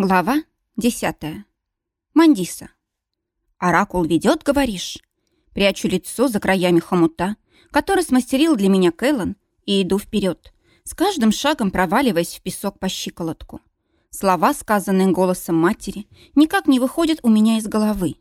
Глава десятая. Мандиса. «Оракул ведет, говоришь?» Прячу лицо за краями хомута, который смастерил для меня Кэллен, и иду вперед, с каждым шагом проваливаясь в песок по щиколотку. Слова, сказанные голосом матери, никак не выходят у меня из головы.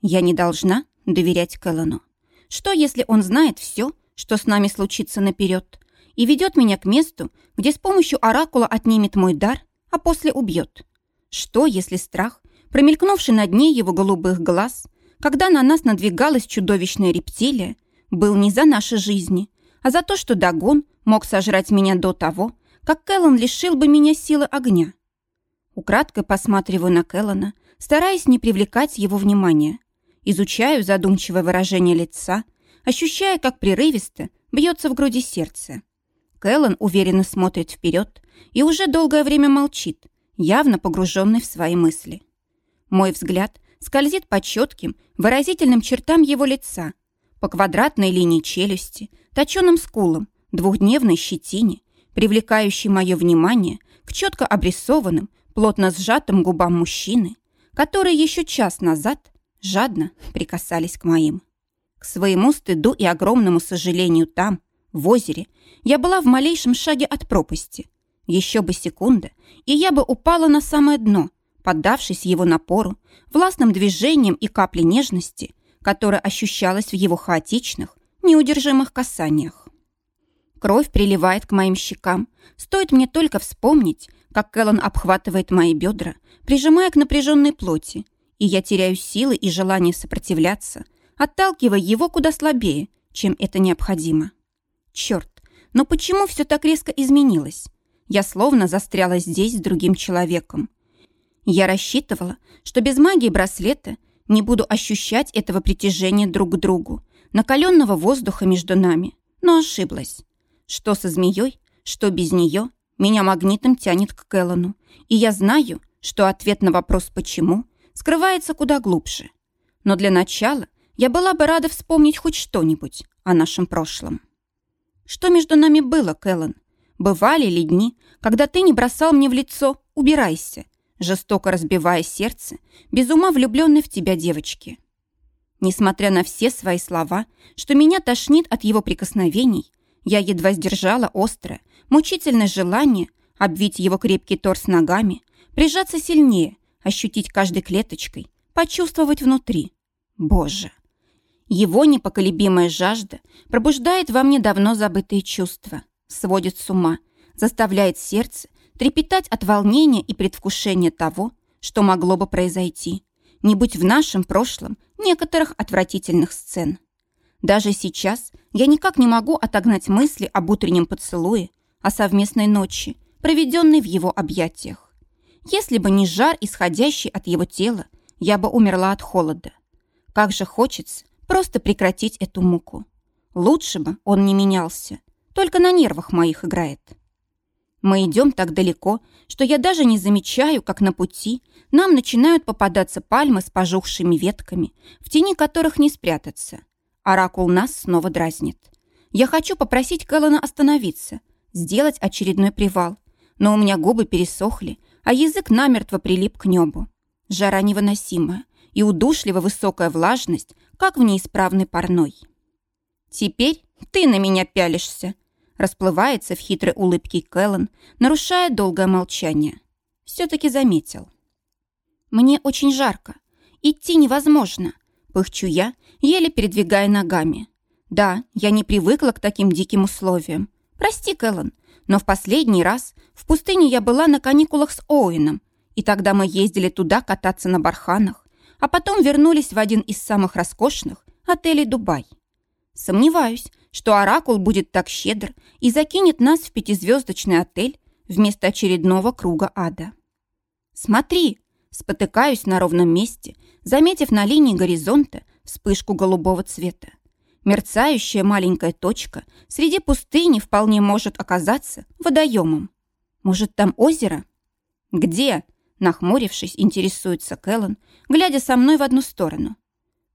Я не должна доверять Кэллену. Что, если он знает все, что с нами случится наперед, и ведет меня к месту, где с помощью оракула отнимет мой дар, а после убьет? Что, если страх, промелькнувший на дне его голубых глаз, когда на нас надвигалась чудовищная рептилия, был не за наши жизни, а за то, что Дагон мог сожрать меня до того, как Кэллон лишил бы меня силы огня? Украдкой посматриваю на Кэллона, стараясь не привлекать его внимания. Изучаю задумчивое выражение лица, ощущая, как прерывисто бьется в груди сердце. Кэллон уверенно смотрит вперед и уже долгое время молчит, явно погруженный в свои мысли. Мой взгляд скользит по четким, выразительным чертам его лица, по квадратной линии челюсти, точеным скулам, двухдневной щетине, привлекающей мое внимание к четко обрисованным, плотно сжатым губам мужчины, которые еще час назад жадно прикасались к моим. К своему стыду и огромному сожалению там, в озере, я была в малейшем шаге от пропасти – еще бы секунда, и я бы упала на самое дно, поддавшись его напору, властным движением и капле нежности, которая ощущалась в его хаотичных, неудержимых касаниях. Кровь приливает к моим щекам. Стоит мне только вспомнить, как Кэллон обхватывает мои бедра, прижимая к напряженной плоти, и я теряю силы и желание сопротивляться, отталкивая его куда слабее, чем это необходимо. Черт, но почему все так резко изменилось? Я словно застряла здесь с другим человеком. Я рассчитывала, что без магии браслета не буду ощущать этого притяжения друг к другу, накаленного воздуха между нами, но ошиблась. Что со змеей, что без нее, меня магнитом тянет к Кэллону, и я знаю, что ответ на вопрос «почему» скрывается куда глубже. Но для начала я была бы рада вспомнить хоть что-нибудь о нашем прошлом. Что между нами было, Кэллон? Бывали ли дни, когда ты не бросал мне в лицо «убирайся», жестоко разбивая сердце, без ума влюбленной в тебя девочки? Несмотря на все свои слова, что меня тошнит от его прикосновений, я едва сдержала острое, мучительное желание обвить его крепкий торс ногами, прижаться сильнее, ощутить каждой клеточкой, почувствовать внутри. Боже! Его непоколебимая жажда пробуждает во мне давно забытые чувства сводит с ума, заставляет сердце трепетать от волнения и предвкушения того, что могло бы произойти, не быть в нашем прошлом некоторых отвратительных сцен. Даже сейчас я никак не могу отогнать мысли об утреннем поцелуе, о совместной ночи, проведенной в его объятиях. Если бы не жар, исходящий от его тела, я бы умерла от холода. Как же хочется просто прекратить эту муку. Лучше бы он не менялся, только на нервах моих играет. Мы идем так далеко, что я даже не замечаю, как на пути нам начинают попадаться пальмы с пожухшими ветками, в тени которых не спрятаться. Оракул нас снова дразнит. Я хочу попросить Кэллона остановиться, сделать очередной привал, но у меня губы пересохли, а язык намертво прилип к небу. Жара невыносимая и удушливо высокая влажность, как в неисправной парной. «Теперь ты на меня пялишься», Расплывается в хитрой улыбке Кэллен, нарушая долгое молчание. Все-таки заметил. «Мне очень жарко. Идти невозможно», — пыхчу я, еле передвигая ногами. «Да, я не привыкла к таким диким условиям. Прости, Кэллен, но в последний раз в пустыне я была на каникулах с Оуэном, и тогда мы ездили туда кататься на барханах, а потом вернулись в один из самых роскошных отелей Дубай. Сомневаюсь, что Оракул будет так щедр и закинет нас в пятизвездочный отель вместо очередного круга ада. «Смотри!» – спотыкаюсь на ровном месте, заметив на линии горизонта вспышку голубого цвета. Мерцающая маленькая точка среди пустыни вполне может оказаться водоемом. Может, там озеро? «Где?» – нахмурившись, интересуется Кэллен, глядя со мной в одну сторону.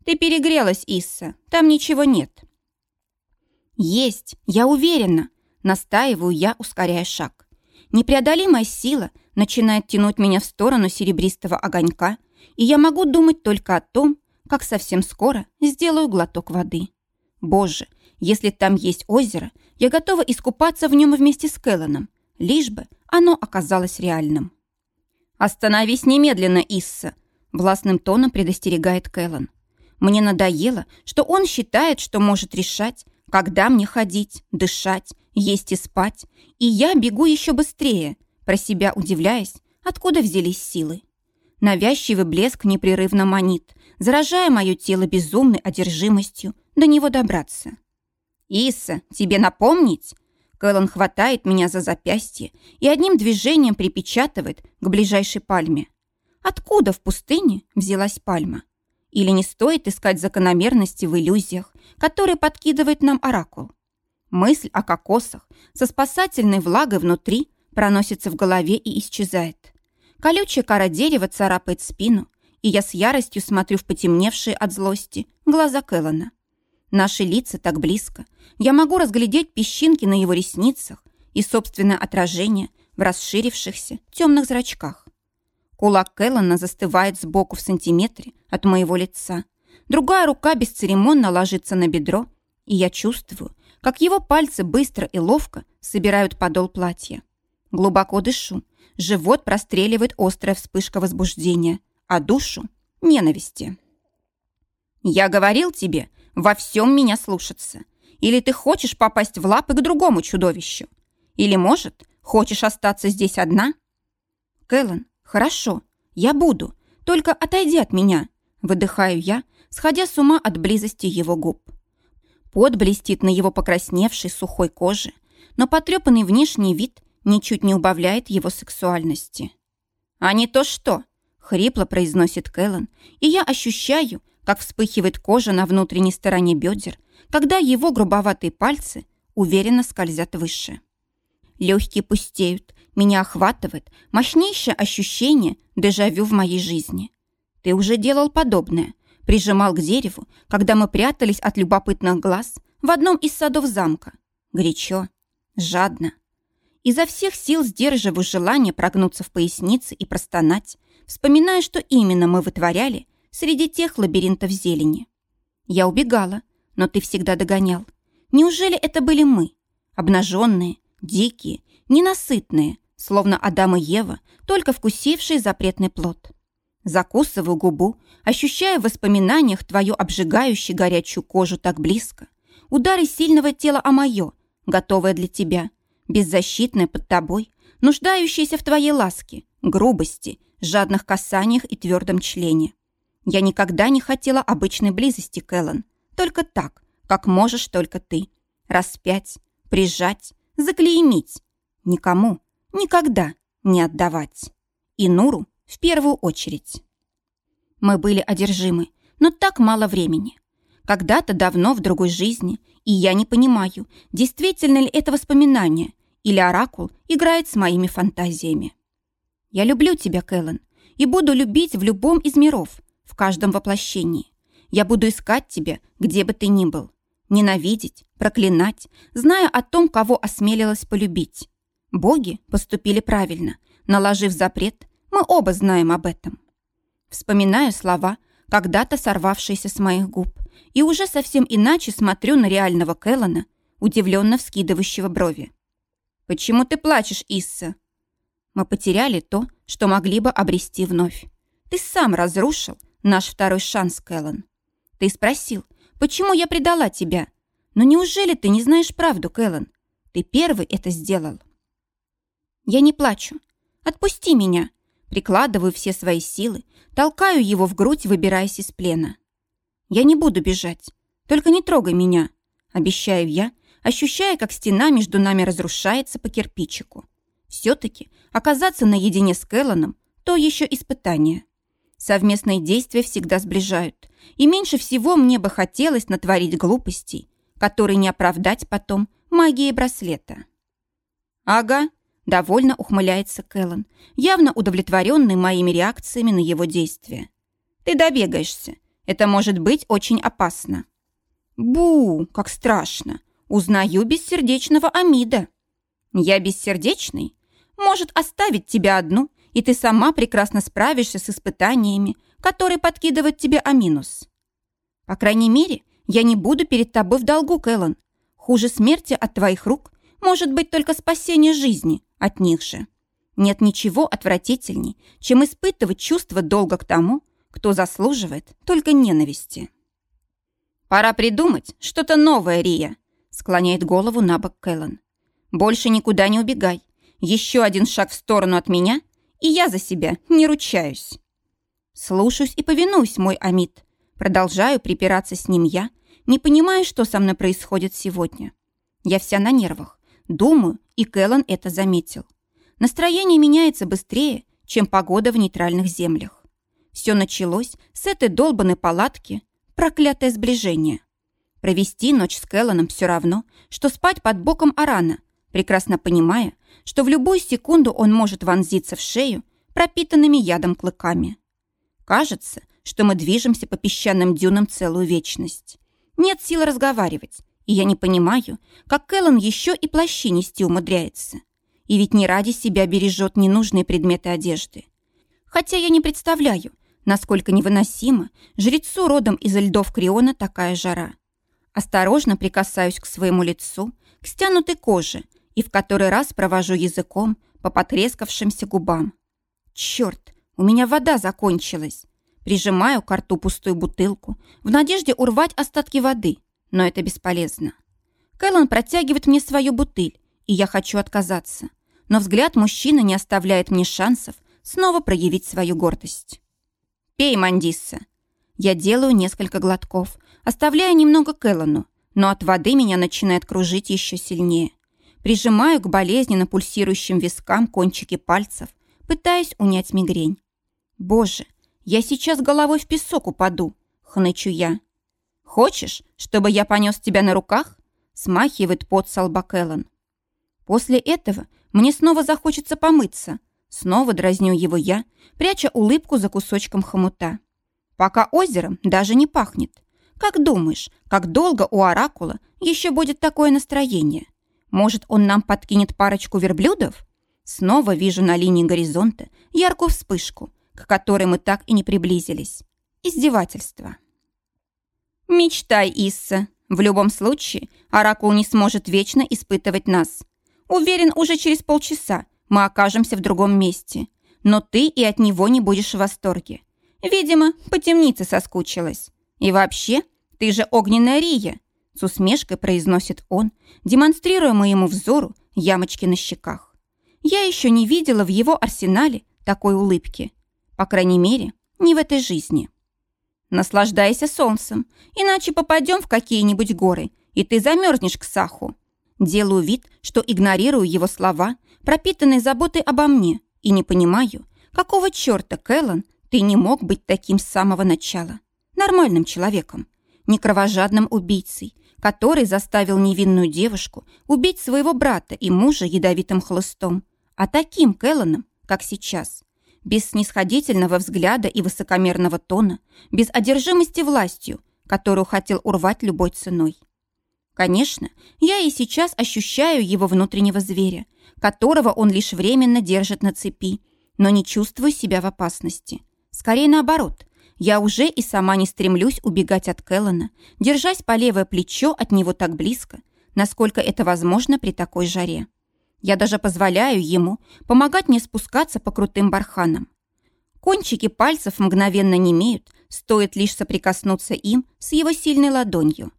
«Ты перегрелась, Исса, там ничего нет». «Есть, я уверена», — настаиваю я, ускоряя шаг. Непреодолимая сила начинает тянуть меня в сторону серебристого огонька, и я могу думать только о том, как совсем скоро сделаю глоток воды. Боже, если там есть озеро, я готова искупаться в нем вместе с Кэлленом, лишь бы оно оказалось реальным. «Остановись немедленно, Исса!» Властным тоном предостерегает Кэллен. «Мне надоело, что он считает, что может решать, когда мне ходить, дышать, есть и спать, и я бегу еще быстрее, про себя удивляясь, откуда взялись силы. Навязчивый блеск непрерывно манит, заражая мое тело безумной одержимостью до него добраться. «Иса, тебе напомнить?» Кэллон хватает меня за запястье и одним движением припечатывает к ближайшей пальме. Откуда в пустыне взялась пальма? Или не стоит искать закономерности в иллюзиях, которые подкидывает нам оракул? Мысль о кокосах со спасательной влагой внутри проносится в голове и исчезает. Колючая кора дерева царапает спину, и я с яростью смотрю в потемневшие от злости глаза Кэллона. Наши лица так близко. Я могу разглядеть песчинки на его ресницах и собственное отражение в расширившихся темных зрачках. Кулак Кэллона застывает сбоку в сантиметре от моего лица. Другая рука бесцеремонно ложится на бедро, и я чувствую, как его пальцы быстро и ловко собирают подол платья. Глубоко дышу. Живот простреливает острая вспышка возбуждения, а душу — ненависти. «Я говорил тебе, во всем меня слушаться. Или ты хочешь попасть в лапы к другому чудовищу? Или, может, хочешь остаться здесь одна? Кэллен, хорошо, я буду, только отойди от меня, выдыхаю я, сходя с ума от близости его губ. Пот блестит на его покрасневшей сухой коже, но потрепанный внешний вид ничуть не убавляет его сексуальности. «А не то что!» — хрипло произносит Кэллен, и я ощущаю, как вспыхивает кожа на внутренней стороне бедер, когда его грубоватые пальцы уверенно скользят выше. Легкие пустеют, меня охватывает мощнейшее ощущение дежавю в моей жизни. Ты уже делал подобное, прижимал к дереву, когда мы прятались от любопытных глаз в одном из садов замка. Горячо, жадно. Изо всех сил сдерживаю желание прогнуться в пояснице и простонать, вспоминая, что именно мы вытворяли среди тех лабиринтов зелени. Я убегала, но ты всегда догонял. Неужели это были мы? Обнаженные, дикие, ненасытные, словно Адам и Ева, только вкусившие запретный плод. Закусываю губу, ощущая в воспоминаниях твою обжигающую горячую кожу так близко. Удары сильного тела о мое, готовое для тебя, беззащитное под тобой, нуждающееся в твоей ласке, грубости, жадных касаниях и твердом члене. Я никогда не хотела обычной близости, Кэллен. Только так, как можешь только ты. Распять, прижать, заклеймить. Никому, никогда не отдавать. И Нуру в первую очередь. Мы были одержимы, но так мало времени. Когда-то давно в другой жизни, и я не понимаю, действительно ли это воспоминание, или Оракул играет с моими фантазиями. Я люблю тебя, Кэллен, и буду любить в любом из миров, в каждом воплощении. Я буду искать тебя, где бы ты ни был. Ненавидеть, проклинать, зная о том, кого осмелилась полюбить. Боги поступили правильно. Наложив запрет, мы оба знаем об этом. Вспоминаю слова, когда-то сорвавшиеся с моих губ, и уже совсем иначе смотрю на реального Келлана, удивленно вскидывающего брови. «Почему ты плачешь, Исса?» Мы потеряли то, что могли бы обрести вновь. Ты сам разрушил Наш второй шанс, Кэллен. Ты спросил, почему я предала тебя? Но неужели ты не знаешь правду, Кэллен? Ты первый это сделал. Я не плачу. Отпусти меня. Прикладываю все свои силы, толкаю его в грудь, выбираясь из плена. Я не буду бежать. Только не трогай меня. Обещаю я, ощущая, как стена между нами разрушается по кирпичику. Все-таки оказаться наедине с Кэлланом – то еще испытание. Совместные действия всегда сближают. И меньше всего мне бы хотелось натворить глупостей, которые не оправдать потом магией браслета. «Ага», — довольно ухмыляется Кэллен, явно удовлетворенный моими реакциями на его действия. «Ты добегаешься. Это может быть очень опасно». «Бу, как страшно! Узнаю бессердечного Амида». «Я бессердечный?» может оставить тебя одну, и ты сама прекрасно справишься с испытаниями, которые подкидывают тебе Аминус. По крайней мере, я не буду перед тобой в долгу, Кэллон. Хуже смерти от твоих рук может быть только спасение жизни от них же. Нет ничего отвратительней, чем испытывать чувство долга к тому, кто заслуживает только ненависти. «Пора придумать что-то новое, Рия», — склоняет голову на бок Кэллен. «Больше никуда не убегай. Еще один шаг в сторону от меня, и я за себя не ручаюсь». Слушаюсь и повинуюсь, мой Амид. Продолжаю припираться с ним я, не понимая, что со мной происходит сегодня. Я вся на нервах. Думаю, и Кэллен это заметил. Настроение меняется быстрее, чем погода в нейтральных землях. Все началось с этой долбанной палатки, проклятое сближение. Провести ночь с Кэлланом все равно, что спать под боком Арана, прекрасно понимая, что в любую секунду он может вонзиться в шею пропитанными ядом клыками. Кажется, что мы движемся по песчаным дюнам целую вечность. Нет сил разговаривать, я не понимаю, как Кэллан еще и плащи нести умудряется. И ведь не ради себя бережет ненужные предметы одежды. Хотя я не представляю, насколько невыносима жрецу родом из льдов Криона такая жара. Осторожно прикасаюсь к своему лицу, к стянутой коже и в который раз провожу языком по потрескавшимся губам. Черт, у меня вода закончилась. Прижимаю к рту пустую бутылку в надежде урвать остатки воды, но это бесполезно. Кэллан протягивает мне свою бутыль, и я хочу отказаться. Но взгляд мужчины не оставляет мне шансов снова проявить свою гордость. «Пей, Мандисса!» Я делаю несколько глотков, оставляя немного Кэллану, но от воды меня начинает кружить еще сильнее. Прижимаю к болезненно пульсирующим вискам кончики пальцев, пытаясь унять мигрень. «Боже, я сейчас головой в песок упаду!» — хнычу я. «Хочешь, чтобы я понес тебя на руках?» — смахивает под солба Кэллан. После этого мне снова захочется помыться. Снова дразню его я, пряча улыбку за кусочком хомута. Пока озером даже не пахнет. Как думаешь, как долго у Оракула еще будет такое настроение? Может, он нам подкинет парочку верблюдов? Снова вижу на линии горизонта яркую вспышку, к которой мы так и не приблизились. Издевательство. «Мечтай, Исса. В любом случае, Оракул не сможет вечно испытывать нас. Уверен, уже через полчаса мы окажемся в другом месте. Но ты и от него не будешь в восторге. Видимо, по темнице соскучилась. И вообще, ты же огненная Рия!» С усмешкой произносит он, демонстрируя моему взору ямочки на щеках. Я еще не видела в его арсенале такой улыбки. По крайней мере, не в этой жизни. Наслаждайся солнцем, иначе попадем в какие-нибудь горы, и ты замерзнешь к Саху. Делаю вид, что игнорирую его слова, пропитанные заботой обо мне, и не понимаю, какого черта, Кэллан, ты не мог быть таким с самого начала. Нормальным человеком, не кровожадным убийцей, который заставил невинную девушку убить своего брата и мужа ядовитым хлыстом, а таким Кэлланом, как сейчас без снисходительного взгляда и высокомерного тона, без одержимости властью, которую хотел урвать любой ценой. Конечно, я и сейчас ощущаю его внутреннего зверя, которого он лишь временно держит на цепи, но не чувствую себя в опасности. Скорее наоборот, я уже и сама не стремлюсь убегать от Келлана, держась по левое плечо от него так близко, насколько это возможно при такой жаре. Я даже позволяю ему помогать мне спускаться по крутым барханам. Кончики пальцев мгновенно немеют, стоит лишь соприкоснуться им с его сильной ладонью.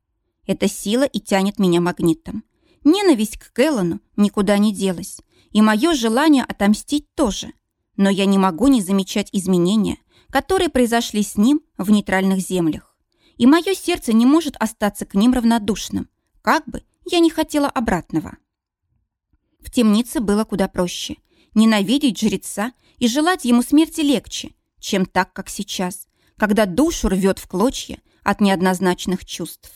Эта сила и тянет меня магнитом. Ненависть к Келлану никуда не делась, и мое желание отомстить тоже. Но я не могу не замечать изменения, которые произошли с ним в нейтральных землях. И мое сердце не может остаться к ним равнодушным, как бы я не хотела обратного. В темнице было куда проще. Ненавидеть жреца и желать ему смерти легче, чем так, как сейчас, когда душу рвет в клочья от неоднозначных чувств.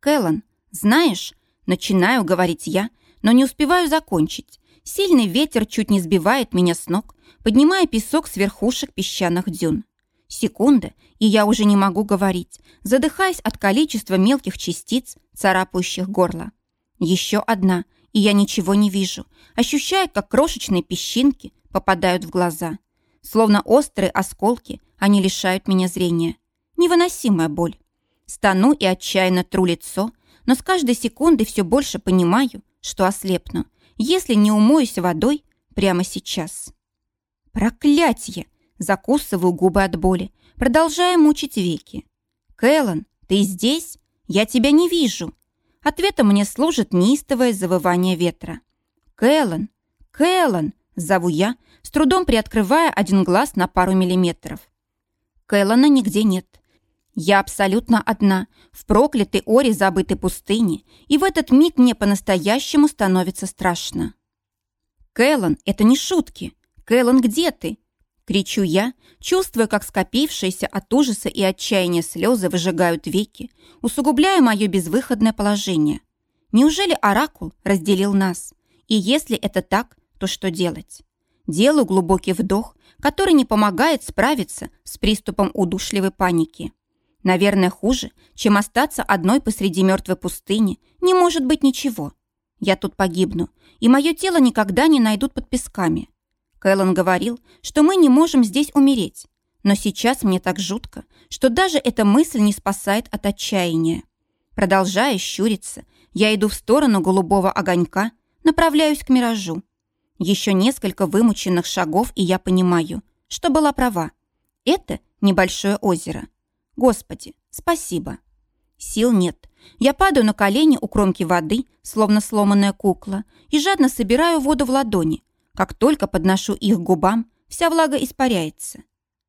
«Кэллан, знаешь...» Начинаю говорить я, но не успеваю закончить. Сильный ветер чуть не сбивает меня с ног, поднимая песок с верхушек песчаных дюн. Секунда, и я уже не могу говорить, задыхаясь от количества мелких частиц, царапающих горло. Еще одна, и я ничего не вижу, ощущая, как крошечные песчинки попадают в глаза. Словно острые осколки, они лишают меня зрения. Невыносимая боль. Стану и отчаянно тру лицо, но с каждой секундой все больше понимаю, что ослепну, если не умоюсь водой прямо сейчас. Проклятье! Закусываю губы от боли, продолжая мучить веки. «Кэллен, ты здесь? Я тебя не вижу!» Ответом мне служит неистовое завывание ветра. «Кэллен! Кэллен!» — зову я, с трудом приоткрывая один глаз на пару миллиметров. Кэллена нигде нет. Я абсолютно одна, в проклятой оре забытой пустыни, и в этот миг мне по-настоящему становится страшно. «Кэллен, это не шутки! Кэллен, где ты?» Кричу я, чувствуя, как скопившиеся от ужаса и отчаяния слезы выжигают веки, усугубляя мое безвыходное положение. Неужели Оракул разделил нас? И если это так, то что делать? Делаю глубокий вдох, который не помогает справиться с приступом удушливой паники. Наверное, хуже, чем остаться одной посреди мертвой пустыни, не может быть ничего. Я тут погибну, и мое тело никогда не найдут под песками. Кэллон говорил, что мы не можем здесь умереть. Но сейчас мне так жутко, что даже эта мысль не спасает от отчаяния. Продолжая щуриться, я иду в сторону голубого огонька, направляюсь к миражу. Еще несколько вымученных шагов, и я понимаю, что была права. Это небольшое озеро. Господи, спасибо. Сил нет. Я падаю на колени у кромки воды, словно сломанная кукла, и жадно собираю воду в ладони, как только подношу их губам, вся влага испаряется.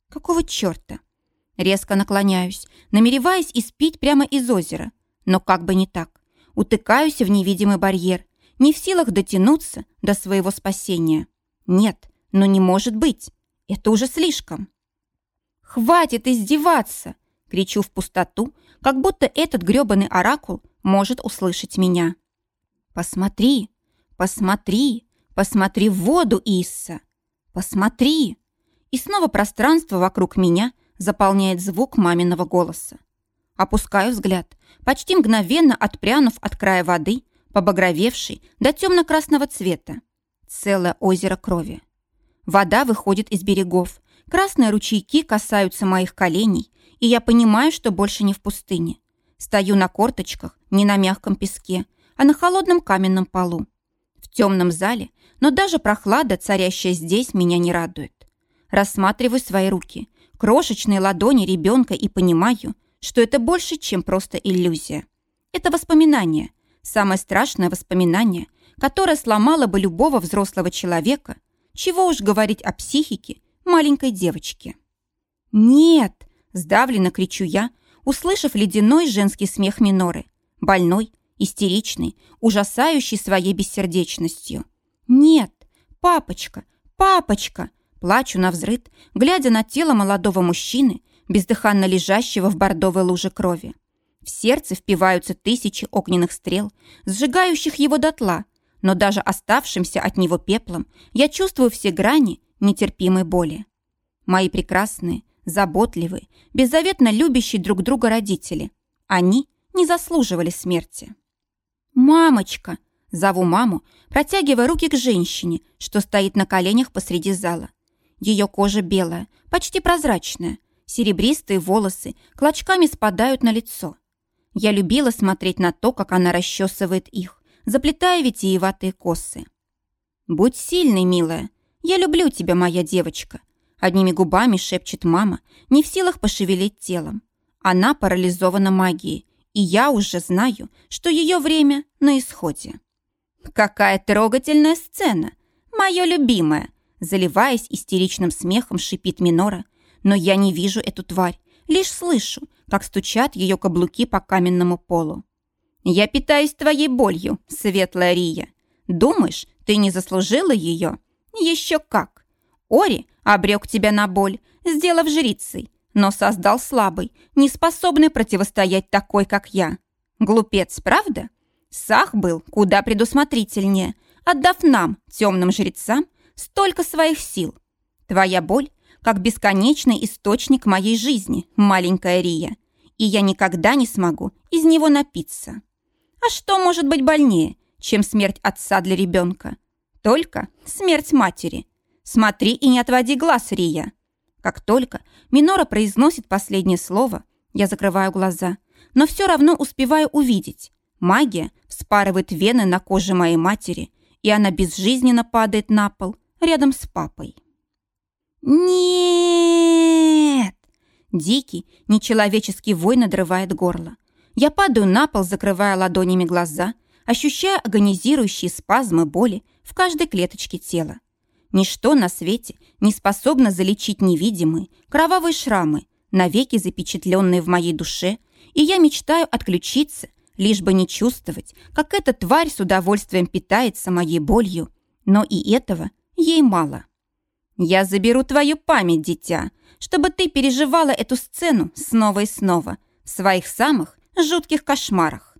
Какого черта? Резко наклоняюсь, намереваясь испить прямо из озера. Но как бы не так. Утыкаюсь в невидимый барьер, не в силах дотянуться до своего спасения. Нет, но не может быть. Это уже слишком. «Хватит издеваться!» Кричу в пустоту, как будто этот грёбаный оракул может услышать меня. «Посмотри! Посмотри! «Посмотри в воду, Исса! Посмотри!» И снова пространство вокруг меня заполняет звук маминого голоса. Опускаю взгляд, почти мгновенно отпрянув от края воды, побагровевшей до темно-красного цвета. Целое озеро крови. Вода выходит из берегов, красные ручейки касаются моих коленей, и я понимаю, что больше не в пустыне. Стою на корточках, не на мягком песке, а на холодном каменном полу. В темном зале но даже прохлада, царящая здесь, меня не радует. Рассматриваю свои руки, крошечные ладони ребенка и понимаю, что это больше, чем просто иллюзия. Это воспоминание, самое страшное воспоминание, которое сломало бы любого взрослого человека, чего уж говорить о психике маленькой девочки. «Нет!» – сдавленно кричу я, услышав ледяной женский смех Миноры, больной, истеричный, ужасающий своей бессердечностью. «Нет! Папочка! Папочка!» Плачу на взрыд, глядя на тело молодого мужчины, бездыханно лежащего в бордовой луже крови. В сердце впиваются тысячи огненных стрел, сжигающих его дотла, но даже оставшимся от него пеплом я чувствую все грани нетерпимой боли. Мои прекрасные, заботливые, беззаветно любящие друг друга родители. Они не заслуживали смерти. «Мамочка!» Зову маму, протягивая руки к женщине, что стоит на коленях посреди зала. Ее кожа белая, почти прозрачная. Серебристые волосы клочками спадают на лицо. Я любила смотреть на то, как она расчесывает их, заплетая витиеватые косы. «Будь сильной, милая. Я люблю тебя, моя девочка», Одними губами шепчет мама, не в силах пошевелить телом. Она парализована магией, и я уже знаю, что ее время на исходе. «Какая трогательная сцена! Мое любимое!» Заливаясь истеричным смехом, шипит Минора. Но я не вижу эту тварь, лишь слышу, как стучат ее каблуки по каменному полу. «Я питаюсь твоей болью, светлая Рия. Думаешь, ты не заслужила ее? Еще как! Ори обрек тебя на боль, сделав жрицей, но создал слабый, неспособный противостоять такой, как я. Глупец, правда?» Сах был куда предусмотрительнее, отдав нам, темным жрецам, столько своих сил. Твоя боль как бесконечный источник моей жизни, маленькая Рия, и я никогда не смогу из него напиться. А что может быть больнее, чем смерть отца для ребенка. Только смерть матери. Смотри и не отводи глаз, Рия. Как только Минора произносит последнее слово, я закрываю глаза, но все равно успеваю увидеть. Магия вспарывает вены на коже моей матери, и она безжизненно падает на пол рядом с папой. «Нет!» Дикий, нечеловеческий вой надрывает горло. Я падаю на пол, закрывая ладонями глаза, ощущая агонизирующие спазмы боли в каждой клеточке тела. Ничто на свете не способно залечить невидимые кровавые шрамы, навеки запечатленные в моей душе, и я мечтаю отключиться, лишь бы не чувствовать, как эта тварь с удовольствием питается моей болью, но и этого ей мало. Я заберу твою память, дитя, чтобы ты переживала эту сцену снова и снова в своих самых жутких кошмарах.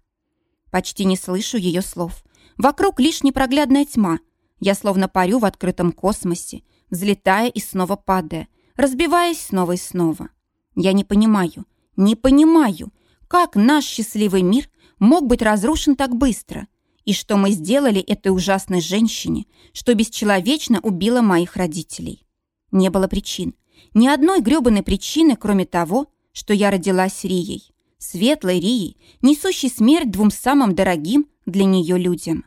Почти не слышу ее слов. Вокруг лишь непроглядная тьма. Я словно парю в открытом космосе, взлетая и снова падая, разбиваясь снова и снова. Я не понимаю, не понимаю, как наш счастливый мир мог быть разрушен так быстро, и что мы сделали этой ужасной женщине, что бесчеловечно убила моих родителей. Не было причин, ни одной грёбаной причины, кроме того, что я родилась Рией, светлой Рией, несущей смерть двум самым дорогим для нее людям.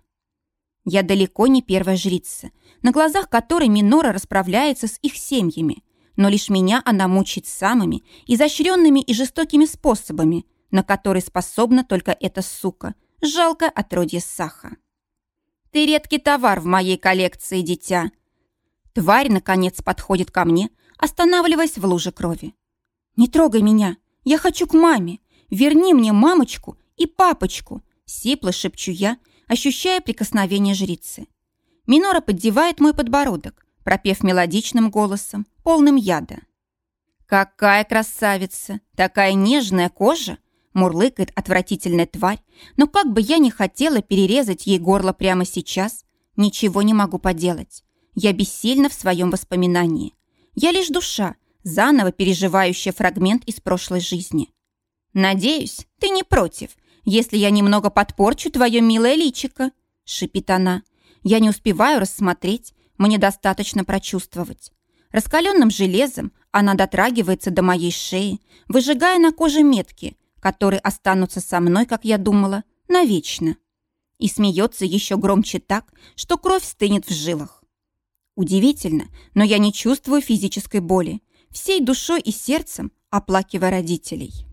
Я далеко не первая жрица, на глазах которой Минора расправляется с их семьями, но лишь меня она мучает самыми изощренными и жестокими способами, на которые способна только эта сука, жалкое отродье Саха. «Ты редкий товар в моей коллекции, дитя!» Тварь, наконец, подходит ко мне, останавливаясь в луже крови. «Не трогай меня! Я хочу к маме! Верни мне мамочку и папочку!» Сипло шепчу я, ощущая прикосновение жрицы. Минора поддевает мой подбородок, пропев мелодичным голосом, полным яда. «Какая красавица! Такая нежная кожа! Мурлыкает отвратительная тварь, но как бы я ни хотела перерезать ей горло прямо сейчас, ничего не могу поделать. Я бессильна в своем воспоминании. Я лишь душа, заново переживающая фрагмент из прошлой жизни. «Надеюсь, ты не против, если я немного подпорчу твое милое личико», — шипит она. «Я не успеваю рассмотреть, мне достаточно прочувствовать. Раскаленным железом она дотрагивается до моей шеи, выжигая на коже метки, которые останутся со мной, как я думала, навечно. И смеется еще громче так, что кровь стынет в жилах. Удивительно, но я не чувствую физической боли, всей душой и сердцем оплакивая родителей.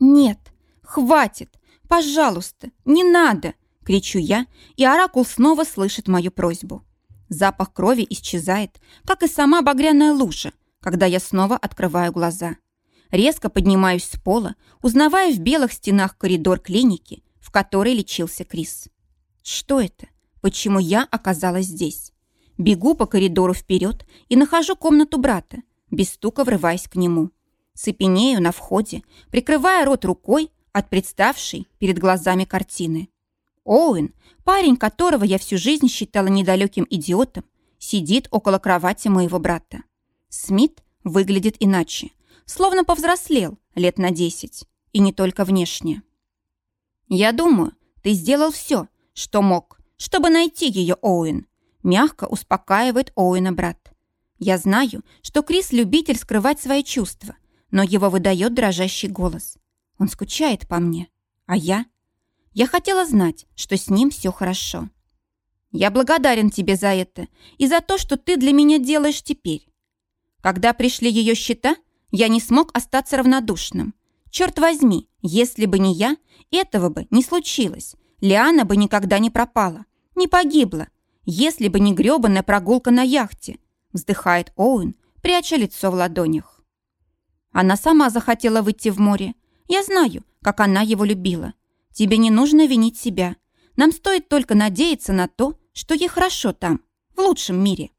«Нет, хватит! Пожалуйста, не надо!» — кричу я, и Оракул снова слышит мою просьбу. Запах крови исчезает, как и сама багряная лужа, когда я снова открываю глаза. Резко поднимаюсь с пола, узнавая в белых стенах коридор клиники, в которой лечился Крис. Что это? Почему я оказалась здесь? Бегу по коридору вперед и нахожу комнату брата, без стука врываясь к нему. Цепенею на входе, прикрывая рот рукой от представшей перед глазами картины. Оуэн, парень, которого я всю жизнь считала недалеким идиотом, сидит около кровати моего брата. Смит выглядит иначе словно повзрослел лет на десять, и не только внешне. «Я думаю, ты сделал все, что мог, чтобы найти ее, Оуэн», мягко успокаивает Оуэна брат. «Я знаю, что Крис любитель скрывать свои чувства, но его выдает дрожащий голос. Он скучает по мне, а я? Я хотела знать, что с ним все хорошо. Я благодарен тебе за это и за то, что ты для меня делаешь теперь. Когда пришли ее счета, я не смог остаться равнодушным. Черт возьми, если бы не я, этого бы не случилось. Лиана бы никогда не пропала, не погибла, если бы не грёбаная прогулка на яхте, вздыхает Оуэн, пряча лицо в ладонях. Она сама захотела выйти в море. Я знаю, как она его любила. Тебе не нужно винить себя. Нам стоит только надеяться на то, что ей хорошо там, в лучшем мире.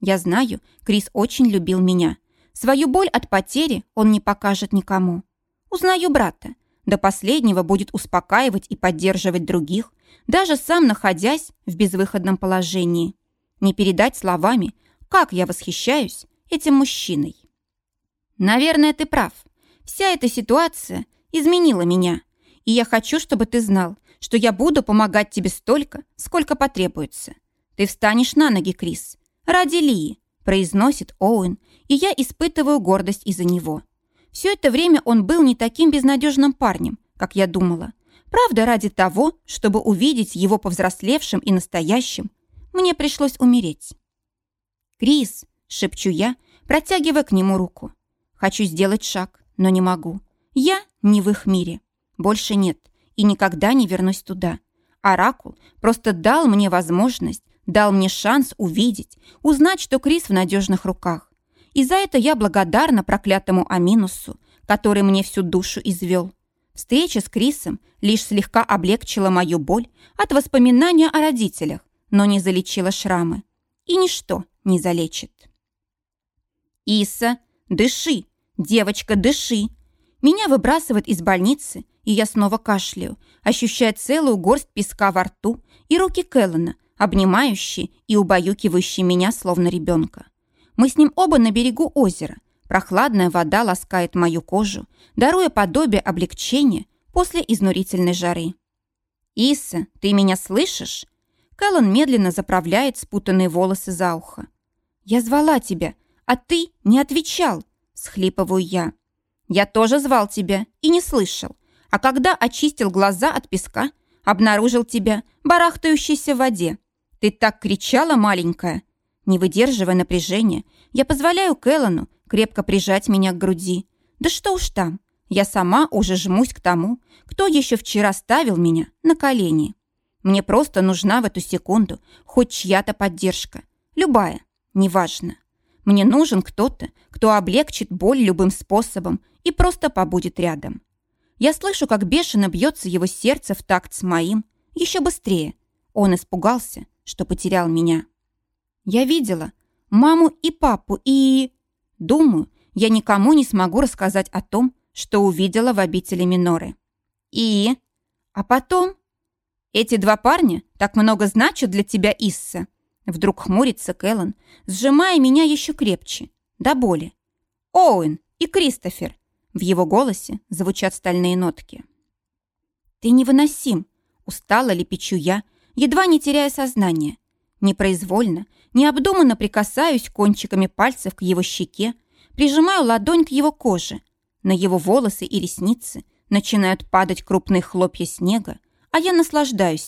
Я знаю, Крис очень любил меня. Свою боль от потери он не покажет никому. Узнаю брата. До последнего будет успокаивать и поддерживать других, даже сам находясь в безвыходном положении. Не передать словами, как я восхищаюсь этим мужчиной. Наверное, ты прав. Вся эта ситуация изменила меня. И я хочу, чтобы ты знал, что я буду помогать тебе столько, сколько потребуется. Ты встанешь на ноги, Крис. Ради Лии, произносит Оуэн, и я испытываю гордость из-за него. Все это время он был не таким безнадежным парнем, как я думала. Правда, ради того, чтобы увидеть его повзрослевшим и настоящим, мне пришлось умереть. «Крис», — шепчу я, протягивая к нему руку. Хочу сделать шаг, но не могу. Я не в их мире. Больше нет и никогда не вернусь туда. Оракул просто дал мне возможность, дал мне шанс увидеть, узнать, что Крис в надежных руках. И за это я благодарна проклятому Аминусу, который мне всю душу извел. Встреча с Крисом лишь слегка облегчила мою боль от воспоминания о родителях, но не залечила шрамы. И ничто не залечит. «Иса, дыши! Девочка, дыши!» Меня выбрасывает из больницы, и я снова кашляю, ощущая целую горсть песка во рту и руки Кэллена, обнимающие и убаюкивающие меня, словно ребенка. Мы с ним оба на берегу озера. Прохладная вода ласкает мою кожу, даруя подобие облегчения после изнурительной жары. «Иса, ты меня слышишь?» Кэллен медленно заправляет спутанные волосы за ухо. «Я звала тебя, а ты не отвечал!» – схлипываю я. «Я тоже звал тебя и не слышал. А когда очистил глаза от песка, обнаружил тебя, барахтающейся в воде. Ты так кричала, маленькая!» Не выдерживая напряжения, я позволяю Кэллану крепко прижать меня к груди. Да что уж там, я сама уже жмусь к тому, кто еще вчера ставил меня на колени. Мне просто нужна в эту секунду хоть чья-то поддержка. Любая, неважно. Мне нужен кто-то, кто облегчит боль любым способом и просто побудет рядом. Я слышу, как бешено бьется его сердце в такт с моим, еще быстрее. Он испугался, что потерял меня. Я видела маму и папу, и... Думаю, я никому не смогу рассказать о том, что увидела в обители Миноры. И... А потом... Эти два парня так много значат для тебя, Исса. Вдруг хмурится Кэллен, сжимая меня еще крепче, до боли. Оуэн и Кристофер. В его голосе звучат стальные нотки. «Ты невыносим!» Устала лепечу я, едва не теряя сознание. Непроизвольно, необдуманно прикасаюсь кончиками пальцев к его щеке, прижимаю ладонь к его коже. На его волосы и ресницы начинают падать крупные хлопья снега, а я наслаждаюсь